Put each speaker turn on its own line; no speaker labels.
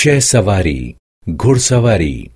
शह सवारी घुड़सवारी